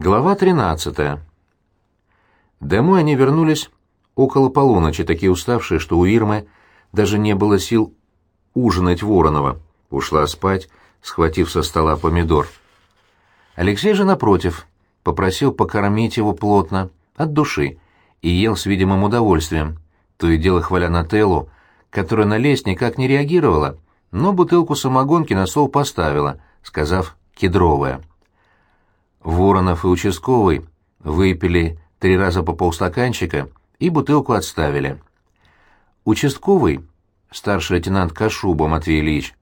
Глава 13. Домой они вернулись около полуночи, такие уставшие, что у Ирмы даже не было сил ужинать Воронова. Ушла спать, схватив со стола помидор. Алексей же, напротив, попросил покормить его плотно, от души, и ел с видимым удовольствием, то и дело хваля Нателлу, которая на лесть никак не реагировала, но бутылку самогонки на стол поставила, сказав «кедровая». Воронов и участковый выпили три раза по полстаканчика и бутылку отставили. Участковый, старший лейтенант Кашуба Матвей Ильич,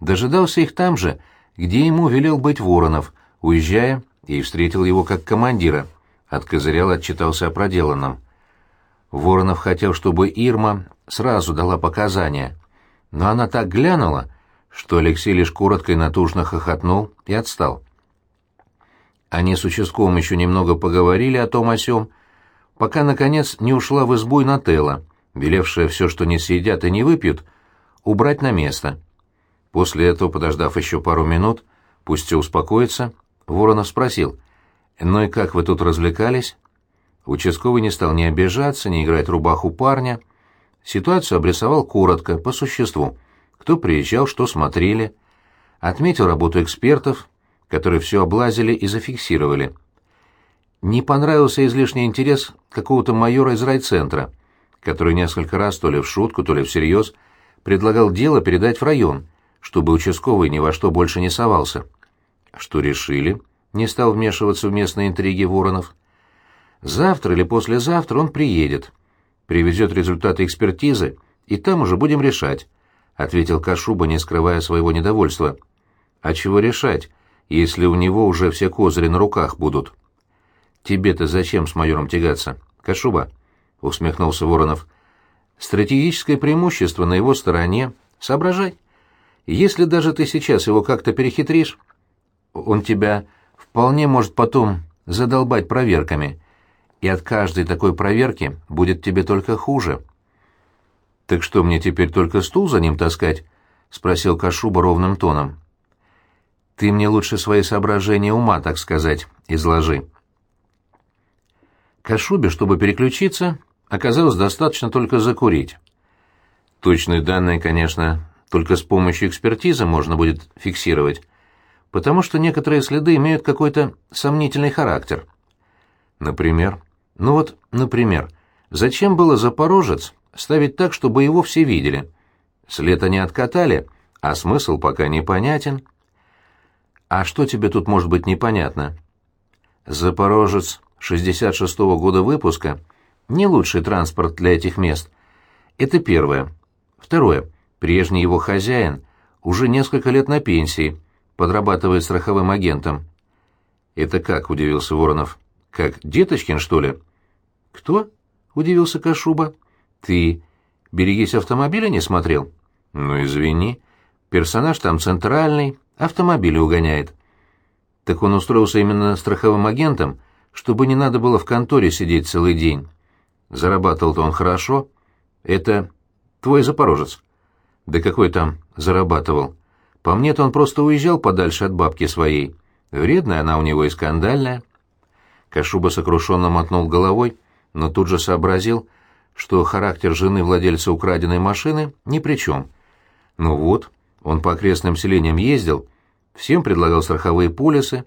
дожидался их там же, где ему велел быть Воронов, уезжая, и встретил его как командира, откозырял, отчитался о проделанном. Воронов хотел, чтобы Ирма сразу дала показания, но она так глянула, что Алексей лишь коротко и натужно хохотнул и отстал. Они с участковым еще немного поговорили о том о сём, пока, наконец, не ушла в избу Нателла, велевшая все, что не съедят и не выпьют, убрать на место. После этого, подождав еще пару минут, пусть все успокоится, Воронов спросил, «Ну и как вы тут развлекались?» Участковый не стал ни обижаться, ни играть рубаху парня. Ситуацию обрисовал коротко, по существу. Кто приезжал, что смотрели. Отметил работу экспертов, которые все облазили и зафиксировали. Не понравился излишний интерес какого-то майора из райцентра, который несколько раз, то ли в шутку, то ли всерьез, предлагал дело передать в район, чтобы участковый ни во что больше не совался. Что решили? Не стал вмешиваться в местные интриги Воронов. Завтра или послезавтра он приедет, привезет результаты экспертизы, и там уже будем решать, — ответил Кашуба, не скрывая своего недовольства. — А чего решать? Если у него уже все козыри на руках будут. Тебе-то зачем с майором тягаться? Кашуба, усмехнулся Воронов. Стратегическое преимущество на его стороне. Соображай. Если даже ты сейчас его как-то перехитришь, он тебя вполне может потом задолбать проверками, и от каждой такой проверки будет тебе только хуже. Так что мне теперь только стул за ним таскать? спросил Кашуба ровным тоном. Ты мне лучше свои соображения ума, так сказать, изложи. Кашубе, чтобы переключиться, оказалось достаточно только закурить. Точные данные, конечно, только с помощью экспертизы можно будет фиксировать, потому что некоторые следы имеют какой-то сомнительный характер. Например, ну вот, например, зачем было Запорожец ставить так, чтобы его все видели? След они откатали, а смысл пока непонятен. А что тебе тут может быть непонятно? Запорожец 66-го года выпуска — не лучший транспорт для этих мест. Это первое. Второе. Прежний его хозяин уже несколько лет на пенсии, подрабатывает страховым агентом. «Это как?» — удивился Воронов. «Как, Деточкин, что ли?» «Кто?» — удивился Кашуба. «Ты «Берегись автомобиля» не смотрел?» «Ну, извини. Персонаж там центральный, Автомобили угоняет. Так он устроился именно страховым агентом, чтобы не надо было в конторе сидеть целый день. Зарабатывал-то он хорошо. Это твой запорожец. Да какой там зарабатывал? По мне-то он просто уезжал подальше от бабки своей. Вредная она у него и скандальная. Кашуба сокрушенно мотнул головой, но тут же сообразил, что характер жены владельца украденной машины ни при чем. Ну вот, он по окрестным селениям ездил, всем предлагал страховые полисы,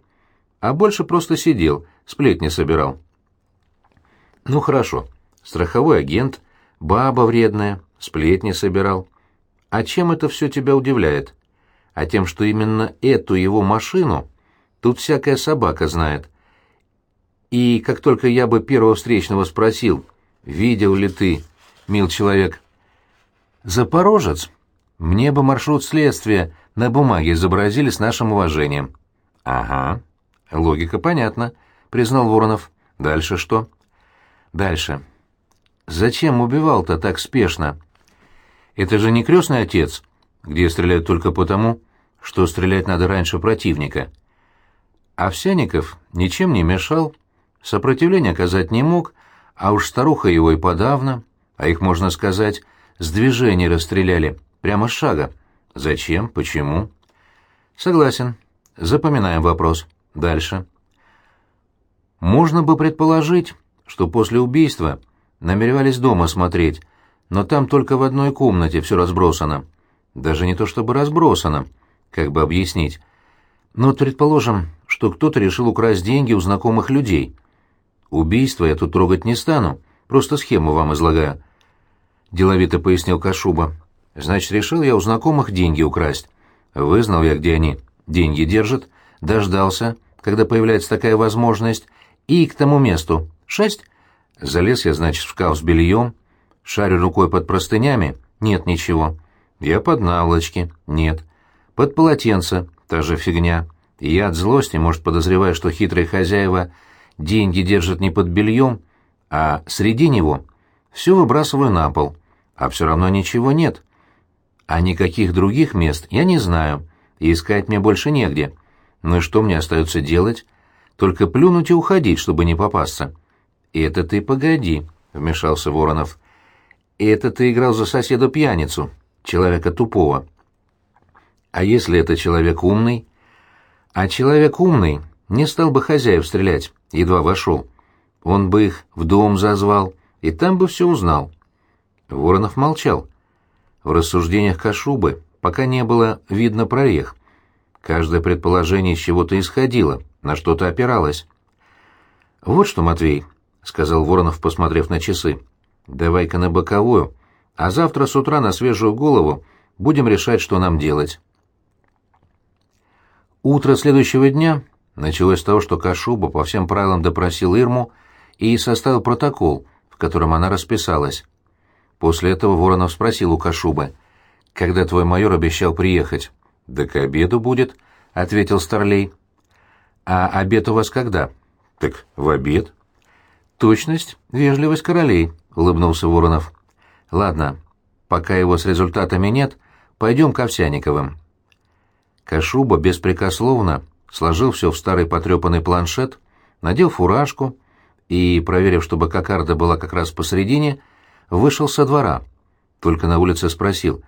а больше просто сидел, сплетни собирал. Ну хорошо, страховой агент, баба вредная, сплетни собирал. А чем это все тебя удивляет? А тем, что именно эту его машину тут всякая собака знает. И как только я бы первого встречного спросил, видел ли ты, мил человек, Запорожец, мне бы маршрут следствия на бумаге изобразили с нашим уважением. Ага. Логика понятна, признал Воронов. Дальше что? Дальше. Зачем убивал-то так спешно? Это же не крестный отец, где стреляют только потому, что стрелять надо раньше противника. Овсяников ничем не мешал, сопротивление оказать не мог, а уж старуха его и подавно, а их, можно сказать, с движения расстреляли, Прямо с шага. Зачем? Почему? Согласен. Запоминаем вопрос. Дальше. Можно бы предположить, что после убийства намеревались дома смотреть, но там только в одной комнате все разбросано. Даже не то чтобы разбросано, как бы объяснить. Но предположим, что кто-то решил украсть деньги у знакомых людей. Убийство я тут трогать не стану, просто схему вам излагаю. Деловито пояснил Кашуба. Значит, решил я у знакомых деньги украсть. Вызнал я, где они. Деньги держат. Дождался, когда появляется такая возможность. И к тому месту. Шесть. Залез я, значит, в шкаф с бельем. Шарю рукой под простынями. Нет ничего. Я под наволочки. Нет. Под полотенце. Та же фигня. Я от злости, может, подозреваю, что хитрые хозяева деньги держат не под бельем, а среди него. Все выбрасываю на пол. А все равно ничего нет. А никаких других мест я не знаю. И искать мне больше негде. Ну и что мне остается делать? Только плюнуть и уходить, чтобы не попасться. «Это ты погоди», — вмешался Воронов. «Это ты играл за соседа-пьяницу, человека тупого». «А если это человек умный?» «А человек умный не стал бы хозяев стрелять, едва вошел. Он бы их в дом зазвал, и там бы все узнал». Воронов молчал. В рассуждениях Кашубы пока не было видно прорех. Каждое предположение из чего-то исходило, на что-то опиралось. «Вот что, Матвей», — сказал Воронов, посмотрев на часы, — «давай-ка на боковую, а завтра с утра на свежую голову будем решать, что нам делать». Утро следующего дня началось с того, что Кашуба по всем правилам допросил Ирму и составил протокол, в котором она расписалась. После этого Воронов спросил у Кашубы, «Когда твой майор обещал приехать?» «Да к обеду будет», — ответил Старлей. «А обед у вас когда?» «Так в обед». «Точность, вежливость королей», — улыбнулся Воронов. «Ладно, пока его с результатами нет, пойдем к Овсяниковым». Кашуба беспрекословно сложил все в старый потрепанный планшет, надел фуражку и, проверив, чтобы кокарда была как раз посередине, вышел со двора. Только на улице спросил,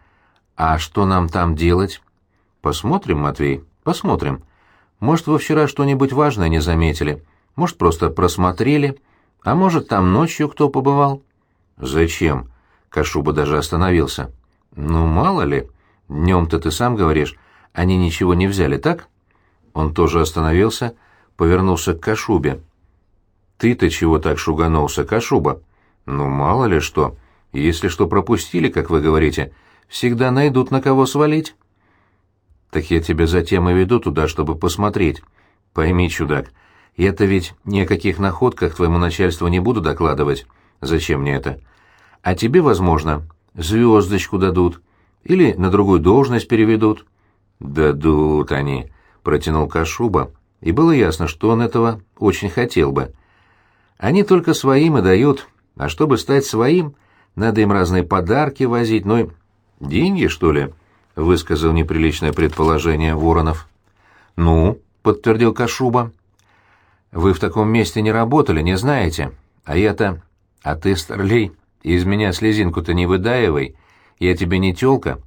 «А что нам там делать?» «Посмотрим, Матвей, посмотрим. Может, вы вчера что-нибудь важное не заметили, может, просто просмотрели, а может, там ночью кто побывал?» «Зачем?» — Кашуба даже остановился. «Ну, мало ли. Днем-то ты сам говоришь, они ничего не взяли, так? Он тоже остановился, повернулся к Кашубе. Ты-то чего так шуганулся, Кашуба? Ну, мало ли что. Если что пропустили, как вы говорите, всегда найдут на кого свалить. Так я тебя затем и веду туда, чтобы посмотреть. Пойми, чудак, я-то ведь ни о каких находках твоему начальству не буду докладывать. Зачем мне это? А тебе, возможно, звездочку дадут или на другую должность переведут. «Дадут они», — протянул Кашуба, и было ясно, что он этого очень хотел бы. «Они только своим и дают, а чтобы стать своим, надо им разные подарки возить, ну и...» «Деньги, что ли?» — высказал неприличное предположение Воронов. «Ну», — подтвердил Кашуба. «Вы в таком месте не работали, не знаете. А я-то... А ты, старлей, из меня слезинку-то не выдаивай. Я тебе не тёлка.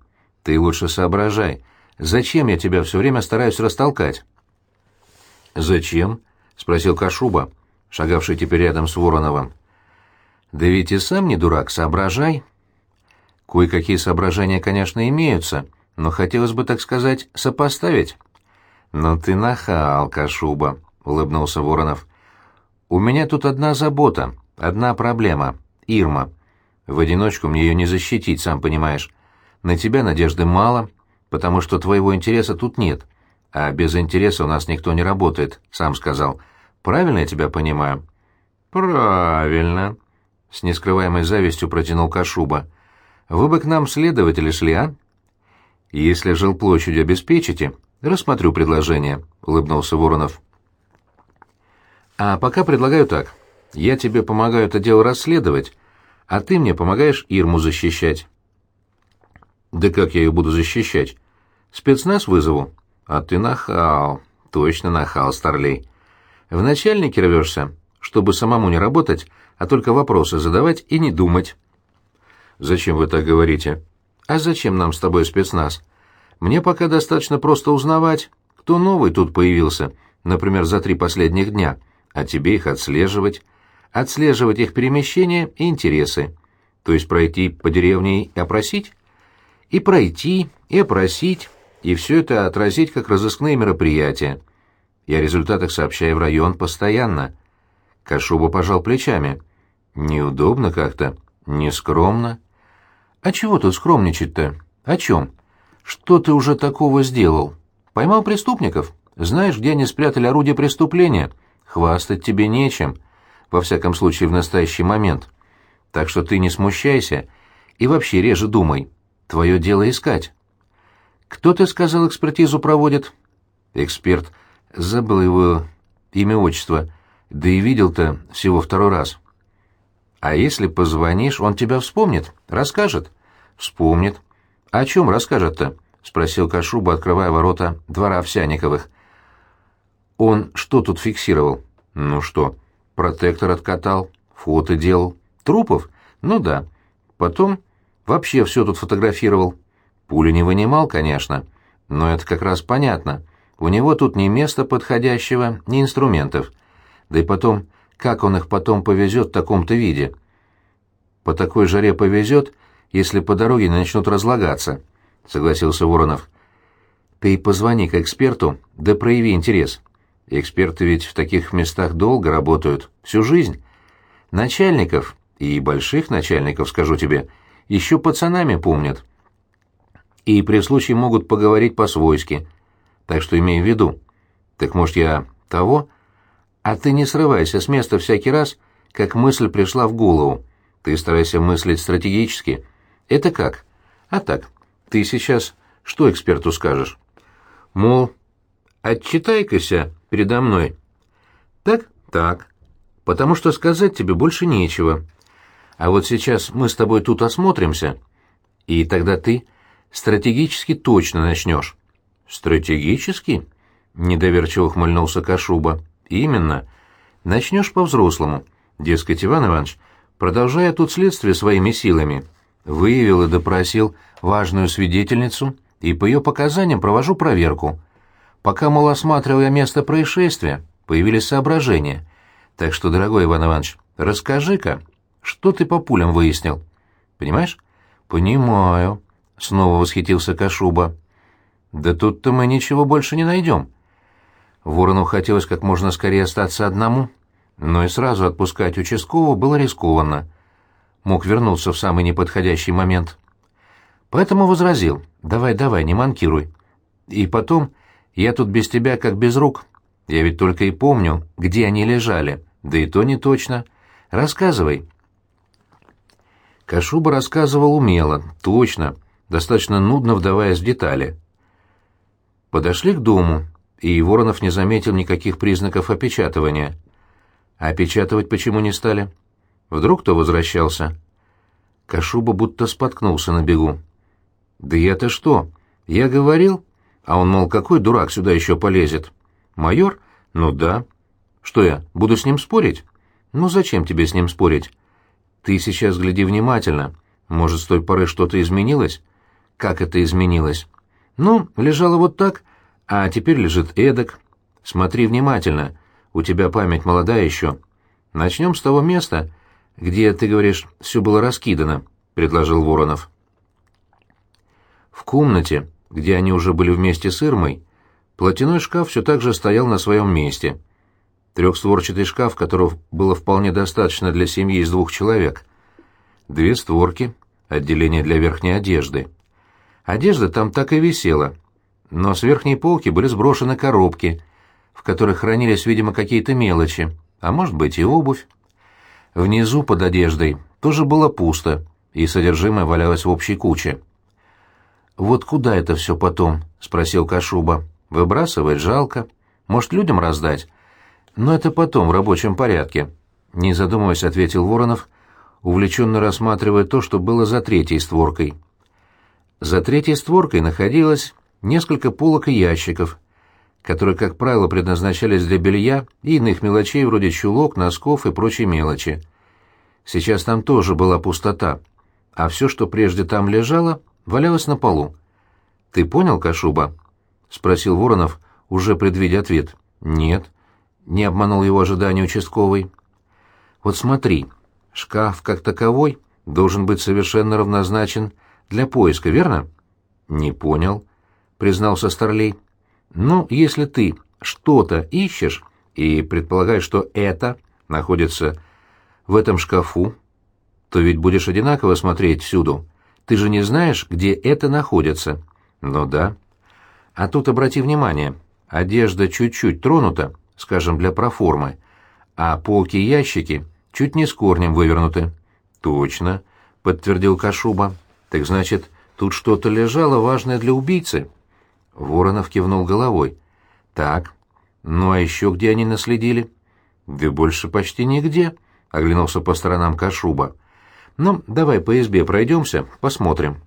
Ты лучше соображай. Зачем я тебя все время стараюсь растолкать?» «Зачем?» — спросил Кашуба, шагавший теперь рядом с Вороновым. «Да ведь и сам не дурак, соображай». «Кое-какие соображения, конечно, имеются, но хотелось бы, так сказать, сопоставить». «Но ты нахал, Кашуба», — улыбнулся Воронов. «У меня тут одна забота, одна проблема — Ирма. В одиночку мне ее не защитить, сам понимаешь. На тебя надежды мало, потому что твоего интереса тут нет. А без интереса у нас никто не работает, сам сказал. Правильно я тебя понимаю? Правильно, с нескрываемой завистью протянул Кашуба. Вы бы к нам следователи шли, а? Если жилплощадь обеспечите, рассмотрю предложение, улыбнулся Воронов. А пока предлагаю так. Я тебе помогаю это дело расследовать, а ты мне помогаешь Ирму защищать. Да как я ее буду защищать? Спецназ вызову? А ты нахал. Точно нахал, старлей. В начальнике рвешься, чтобы самому не работать, а только вопросы задавать и не думать. Зачем вы так говорите? А зачем нам с тобой спецназ? Мне пока достаточно просто узнавать, кто новый тут появился, например, за три последних дня, а тебе их отслеживать, отслеживать их перемещения и интересы, то есть пройти по деревне и опросить? И пройти, и опросить, и все это отразить как разыскные мероприятия. Я о результатах сообщаю в район постоянно. Кашуба пожал плечами. Неудобно как-то, нескромно. А чего тут скромничать-то? О чем? Что ты уже такого сделал? Поймал преступников? Знаешь, где они спрятали орудие преступления? Хвастать тебе нечем, во всяком случае в настоящий момент. Так что ты не смущайся и вообще реже думай. Твое дело искать. Кто, ты сказал, экспертизу проводит? Эксперт. Забыл его имя, отчество. Да и видел-то всего второй раз. А если позвонишь, он тебя вспомнит, расскажет? Вспомнит. О чем расскажет-то? Спросил Кашуба, открывая ворота двора Овсяниковых. Он что тут фиксировал? Ну что, протектор откатал, фото делал. Трупов? Ну да. Потом вообще все тут фотографировал. Пули не вынимал, конечно, но это как раз понятно. У него тут ни места подходящего, ни инструментов. Да и потом, как он их потом повезет в таком-то виде? По такой жаре повезет, если по дороге начнут разлагаться, — согласился Воронов. Ты позвони к эксперту, да прояви интерес. Эксперты ведь в таких местах долго работают, всю жизнь. Начальников, и больших начальников, скажу тебе, еще пацанами помнят и при случае могут поговорить по-свойски. Так что имей в виду. Так может я того? А ты не срывайся с места всякий раз, как мысль пришла в голову. Ты старайся мыслить стратегически. Это как? А так, ты сейчас что эксперту скажешь? Мол, отчитай-кася передо мной. Так? Так. Потому что сказать тебе больше нечего. А вот сейчас мы с тобой тут осмотримся, и тогда ты стратегически точно начнешь. Стратегически? Недоверчиво ухмыльнулся Кашуба. Именно. Начнешь по-взрослому. Дескать, Иван Иванович, продолжая тут следствие своими силами, выявил и допросил важную свидетельницу, и по ее показаниям провожу проверку. Пока, мол, осматривал я место происшествия, появились соображения. Так что, дорогой Иван Иванович, расскажи-ка, что ты по пулям выяснил? Понимаешь? Понимаю, Снова восхитился Кашуба. «Да тут-то мы ничего больше не найдем». Ворону хотелось как можно скорее остаться одному, но и сразу отпускать участкового было рискованно. Мог вернуться в самый неподходящий момент. Поэтому возразил, «Давай-давай, не манкируй. И потом, я тут без тебя как без рук. Я ведь только и помню, где они лежали, да и то не точно. Рассказывай». Кашуба рассказывал умело, точно, достаточно нудно вдаваясь в детали. Подошли к дому, и Воронов не заметил никаких признаков опечатывания. А опечатывать почему не стали? Вдруг кто возвращался? Кашуба будто споткнулся на бегу. «Да я-то что? Я говорил?» А он, мол, какой дурак сюда еще полезет? «Майор? Ну да. Что я, буду с ним спорить?» «Ну зачем тебе с ним спорить?» «Ты сейчас гляди внимательно. Может, с той поры что-то изменилось? как это изменилось. Ну, лежала вот так, а теперь лежит эдак. Смотри внимательно, у тебя память молодая еще. Начнем с того места, где, ты говоришь, все было раскидано, — предложил Воронов. В комнате, где они уже были вместе с Ирмой, платяной шкаф все так же стоял на своем месте. Трехстворчатый шкаф, которого было вполне достаточно для семьи из двух человек. Две створки, отделение для верхней одежды — Одежда там так и висела, но с верхней полки были сброшены коробки, в которых хранились, видимо, какие-то мелочи, а может быть и обувь. Внизу под одеждой тоже было пусто, и содержимое валялось в общей куче. «Вот куда это все потом?» — спросил Кашуба. «Выбрасывать жалко. Может, людям раздать?» «Но это потом, в рабочем порядке», — не задумываясь, ответил Воронов, увлеченно рассматривая то, что было за третьей створкой. За третьей створкой находилось несколько полок и ящиков, которые, как правило, предназначались для белья и иных мелочей вроде чулок, носков и прочей мелочи. Сейчас там тоже была пустота, а все, что прежде там лежало, валялось на полу. «Ты понял, Кашуба?» — спросил Воронов, уже предвидя ответ. «Нет». не обманул его ожидания участковый. Вот смотри, шкаф как таковой должен быть совершенно равнозначен для поиска, верно? Не понял, признался Старлей. Ну, если ты что-то ищешь и предполагаешь, что это находится в этом шкафу, то ведь будешь одинаково смотреть всюду. Ты же не знаешь, где это находится. Ну да. А тут обрати внимание, одежда чуть-чуть тронута, скажем, для проформы, а полки и ящики чуть не с корнем вывернуты. Точно, подтвердил Кашуба. Так значит, тут что-то лежало важное для убийцы. Воронов кивнул головой. Так. Ну а еще где они наследили? Да больше почти нигде, оглянулся по сторонам Кашуба. Ну, давай по избе пройдемся, посмотрим.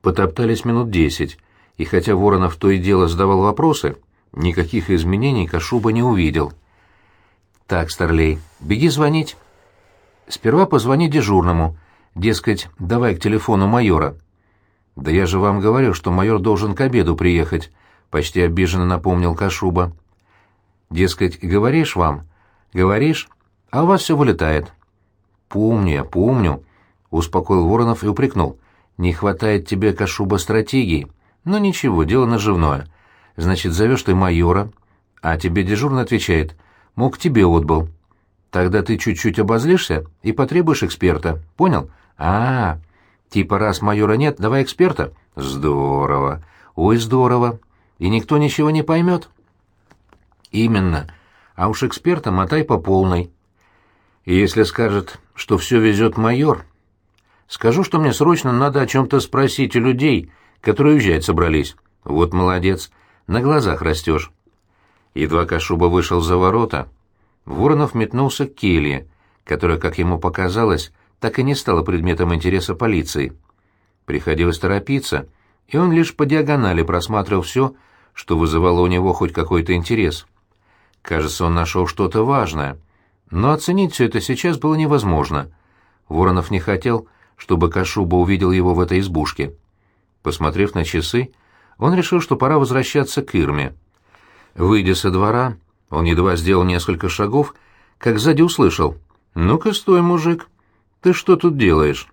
Потоптались минут десять, и хотя Воронов то и дело задавал вопросы, никаких изменений Кашуба не увидел. «Так, Старлей, беги звонить». «Сперва позвони дежурному, дескать, давай к телефону майора». «Да я же вам говорю, что майор должен к обеду приехать», — почти обиженно напомнил Кашуба. «Дескать, говоришь вам, говоришь, а у вас все вылетает». «Помню я, помню», — успокоил Воронов и упрекнул. «Не хватает тебе, Кашуба, стратегии. Но ничего, дело наживное. Значит, зовешь ты майора, а тебе дежурно отвечает, мол, к тебе отбыл. Тогда ты чуть-чуть обозлишься и потребуешь эксперта. Понял? А, -а, -а. Типа раз майора нет, давай эксперта? Здорово. Ой, здорово. И никто ничего не поймет? Именно. А уж эксперта мотай по полной. И если скажет, что все везет майор, скажу, что мне срочно надо о чем-то спросить у людей, которые уезжать собрались. Вот молодец, на глазах растешь. Едва Кашуба вышел за ворота, Воронов метнулся к келье, которая, как ему показалось, так и не стала предметом интереса полиции. Приходилось торопиться, и он лишь по диагонали просматривал все, что вызывало у него хоть какой-то интерес. Кажется, он нашел что-то важное, но оценить все это сейчас было невозможно. Воронов не хотел, чтобы Кашуба увидел его в этой избушке. Посмотрев на часы, он решил, что пора возвращаться к Ирме. Выйдя со двора, он едва сделал несколько шагов, как сзади услышал. «Ну-ка, стой, мужик! Ты что тут делаешь?»